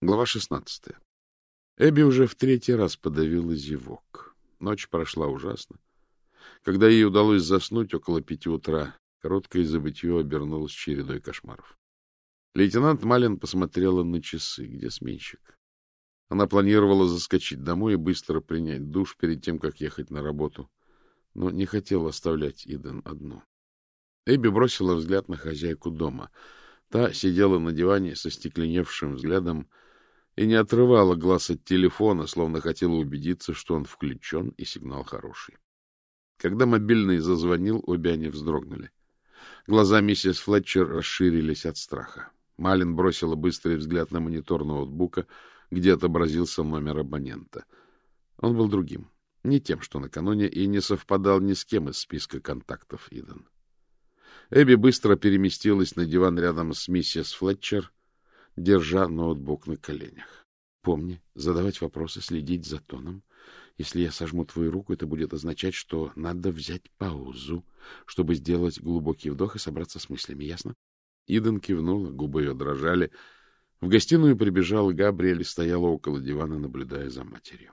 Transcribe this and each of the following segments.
Глава 16. Эбби уже в третий раз подавила зевок. Ночь прошла ужасно. Когда ей удалось заснуть около пяти утра, короткое забытье обернулось чередой кошмаров. Лейтенант Малин посмотрела на часы. Где сменщик? Она планировала заскочить домой и быстро принять душ перед тем, как ехать на работу, но не хотела оставлять Иден одну. Эбби бросила взгляд на хозяйку дома. Та сидела на диване со стекленевшим взглядом, и не отрывала глаз от телефона, словно хотела убедиться, что он включен и сигнал хороший. Когда мобильный зазвонил, обе они вздрогнули. Глаза миссис Флетчер расширились от страха. Малин бросила быстрый взгляд на монитор ноутбука, где отобразился номер абонента. Он был другим, не тем, что накануне, и не совпадал ни с кем из списка контактов Иден. Эбби быстро переместилась на диван рядом с миссис Флетчер держа ноутбук на коленях. Помни, задавать вопросы, следить за тоном. Если я сожму твою руку, это будет означать, что надо взять паузу, чтобы сделать глубокий вдох и собраться с мыслями. Ясно? Иден кивнула, губы ее дрожали. В гостиную прибежал Габриэль и стояла около дивана, наблюдая за матерью.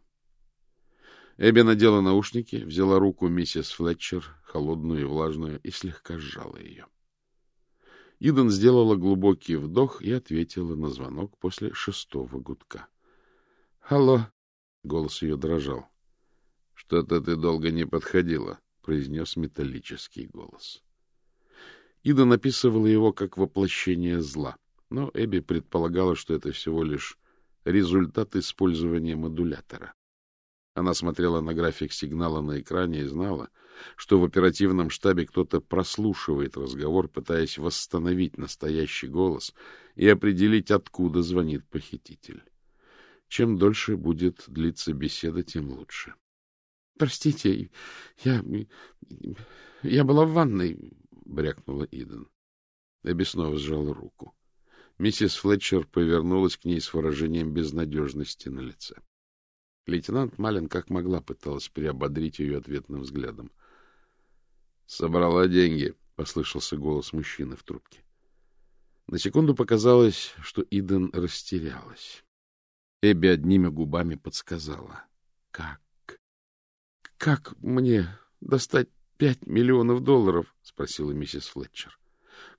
Эбби надела наушники, взяла руку миссис Флетчер, холодную и влажную, и слегка сжала ее. Иден сделала глубокий вдох и ответила на звонок после шестого гудка. — Алло! — голос ее дрожал. — Что-то ты долго не подходила, — произнес металлический голос. Ида написывала его как воплощение зла, но Эбби предполагала, что это всего лишь результат использования модулятора. Она смотрела на график сигнала на экране и знала, что в оперативном штабе кто-то прослушивает разговор, пытаясь восстановить настоящий голос и определить, откуда звонит похититель. Чем дольше будет длиться беседа, тем лучше. — Простите, я... я была в ванной, — брякнула Иден. Эбби снова сжала руку. Миссис Флетчер повернулась к ней с выражением безнадежности на лице. Лейтенант Малин как могла пыталась приободрить ее ответным взглядом. — Собрала деньги, — послышался голос мужчины в трубке. На секунду показалось, что Иден растерялась. Эбби одними губами подсказала. — Как? — Как мне достать пять миллионов долларов? — спросила миссис Флетчер.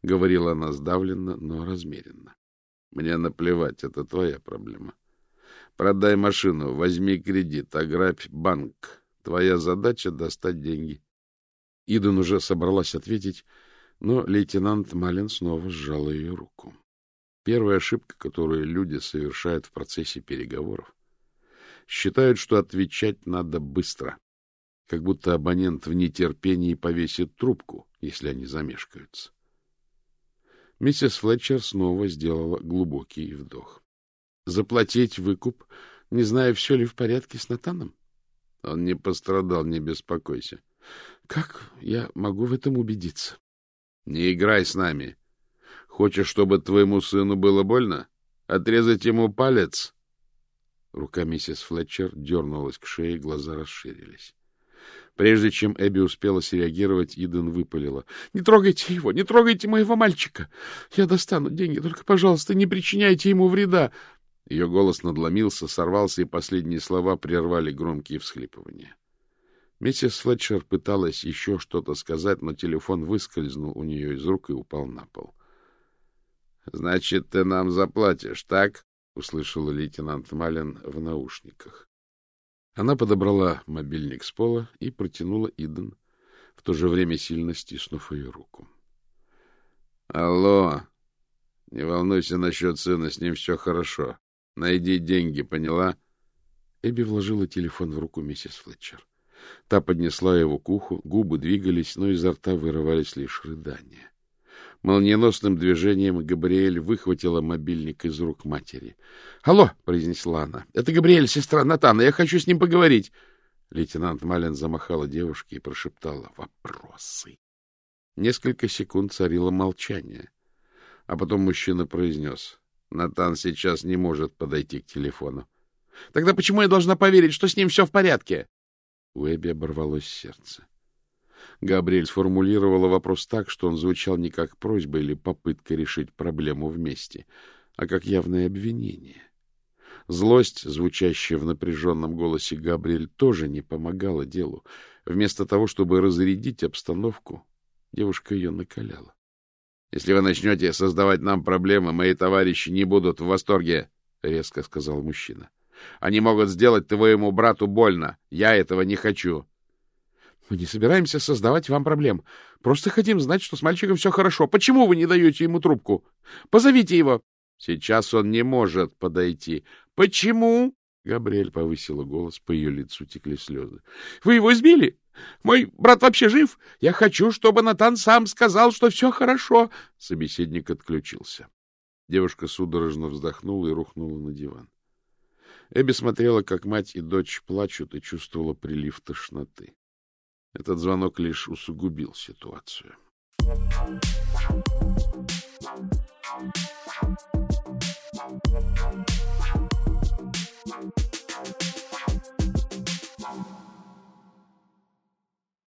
Говорила она сдавленно, но размеренно. — Мне наплевать, это твоя проблема. — Продай машину, возьми кредит, ограбь банк. Твоя задача — достать деньги. Иден уже собралась ответить, но лейтенант Малин снова сжал ее руку. Первая ошибка, которую люди совершают в процессе переговоров. Считают, что отвечать надо быстро, как будто абонент в нетерпении повесит трубку, если они замешкаются. Миссис Флетчер снова сделала глубокий вдох. Заплатить выкуп, не зная, все ли в порядке с Натаном? Он не пострадал, не беспокойся. Как я могу в этом убедиться? Не играй с нами. Хочешь, чтобы твоему сыну было больно? Отрезать ему палец? Рука миссис Флетчер дернулась к шее, глаза расширились. Прежде чем Эбби успела среагировать, Иден выпалила. — Не трогайте его! Не трогайте моего мальчика! Я достану деньги, только, пожалуйста, не причиняйте ему вреда! Ее голос надломился, сорвался, и последние слова прервали громкие всхлипывания. Миссис Флетчер пыталась еще что-то сказать, но телефон выскользнул у нее из рук и упал на пол. — Значит, ты нам заплатишь, так? — услышала лейтенант Малин в наушниках. Она подобрала мобильник с пола и протянула Иден, в то же время сильно стиснув ее руку. — Алло! Не волнуйся насчет сына, с ним все хорошо. Найди деньги, поняла? Эбби вложила телефон в руку миссис Флетчер. Та поднесла его к уху, губы двигались, но изо рта вырывались лишь рыдания. Молниеносным движением Габриэль выхватила мобильник из рук матери. — Алло! — произнесла она. — Это Габриэль, сестра Натана. Я хочу с ним поговорить. Лейтенант Малин замахала девушке и прошептала «Вопросы». Несколько секунд царило молчание, а потом мужчина произнес Натан сейчас не может подойти к телефону. — Тогда почему я должна поверить, что с ним все в порядке? У Эбби оборвалось сердце. Габриэль сформулировала вопрос так, что он звучал не как просьба или попытка решить проблему вместе, а как явное обвинение. Злость, звучащая в напряженном голосе Габриэль, тоже не помогала делу. Вместо того, чтобы разрядить обстановку, девушка ее накаляла. — Если вы начнете создавать нам проблемы, мои товарищи не будут в восторге, — резко сказал мужчина. — Они могут сделать твоему брату больно. Я этого не хочу. — Мы не собираемся создавать вам проблем. Просто хотим знать, что с мальчиком все хорошо. Почему вы не даете ему трубку? Позовите его. — Сейчас он не может подойти. — Почему? Габриэль повысила голос, по ее лицу текли слезы. — Вы его избили? Мой брат вообще жив? Я хочу, чтобы Натан сам сказал, что все хорошо. Собеседник отключился. Девушка судорожно вздохнула и рухнула на диван. Эбби смотрела, как мать и дочь плачут, и чувствовала прилив тошноты. Этот звонок лишь усугубил ситуацию. Thank you.